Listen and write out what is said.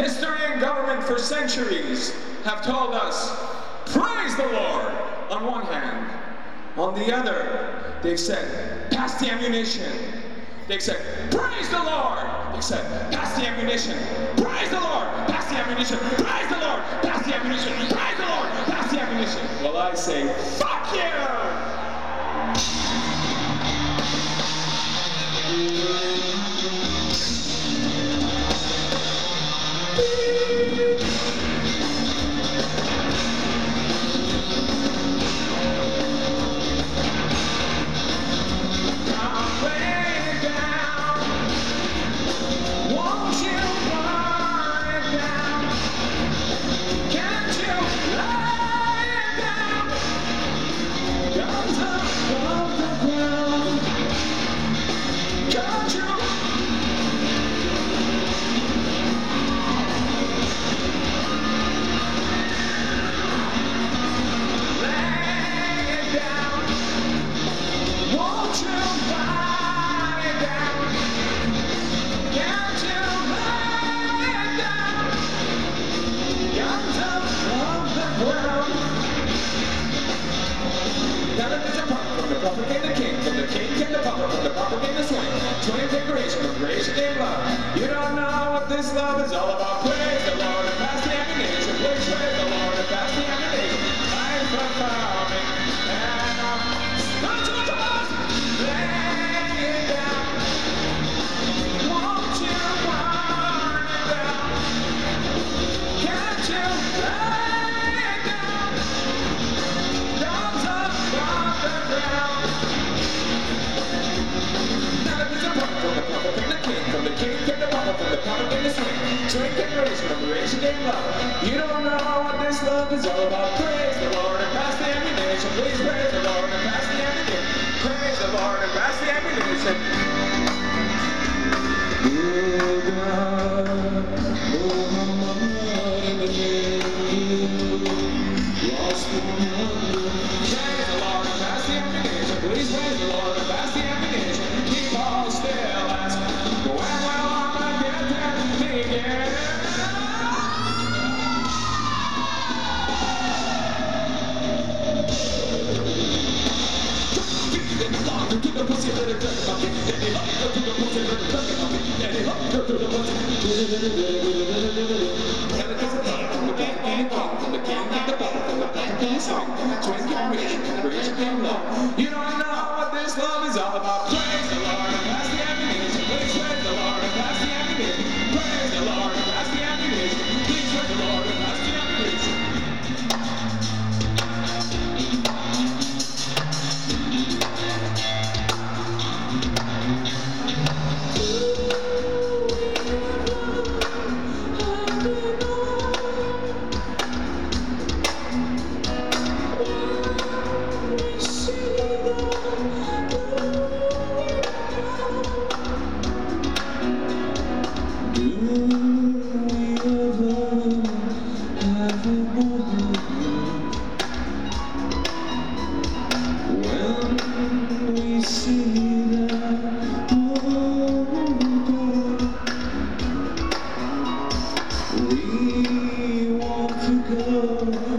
History and government for centuries have told us, praise the Lord, on one hand. On the other, they've said, pass the ammunition. They've said, praise the Lord. They've said, pass the ammunition. Praise the Lord, pass the ammunition. Praise the Lord, pass the ammunition. Praise the Lord, pass the ammunition. Well, I say, fuck you! This love is all about. The puppet, from the puppet came the swing. Swing decoration, liberation came love. You don't know what this love is all about. Praise the Lord and pass the ammunition. Please praise the Lord and pass the ammunition. Praise the Lord and pass the ammunition. Oh God, Muhammad You. don't know Senhor.